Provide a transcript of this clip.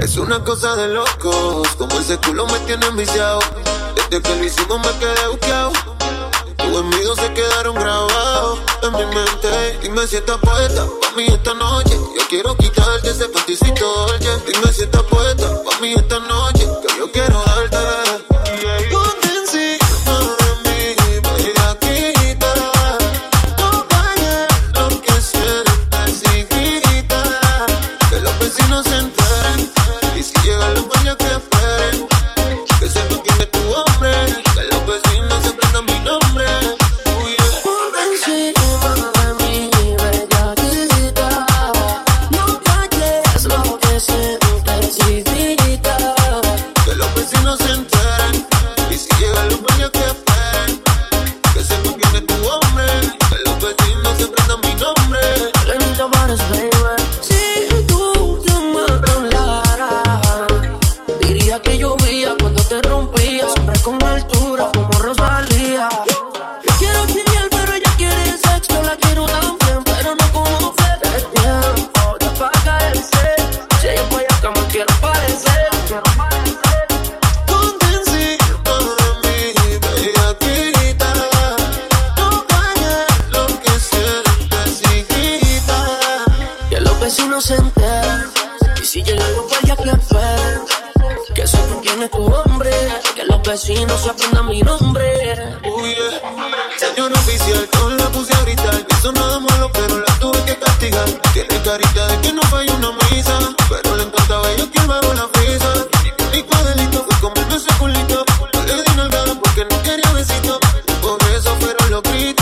Es una cosa de locos, como ese culo me tiene enviciado. Desde que lo hicimos me quedé buqueado. Tus amigos se quedaron grabados en mi mente. Dime si estás puesta pa' mí esta noche. Yo quiero quitarte ese panticito, los inocente. Y si llega el grupo ya que fe, que sepa quién es tu hombre, que los vecinos se aprendan mi nombre. Uy, yeah. señor oficial, no la puse a gritar, hizo nada malo, pero la tuve que castigar. Tiene carita de que no falló una misa, pero le encantaba yo que bajo la prisa. Mi delito fue comerme ese culito, no le di nalgada porque no quería besito, por eso fueron los gritos.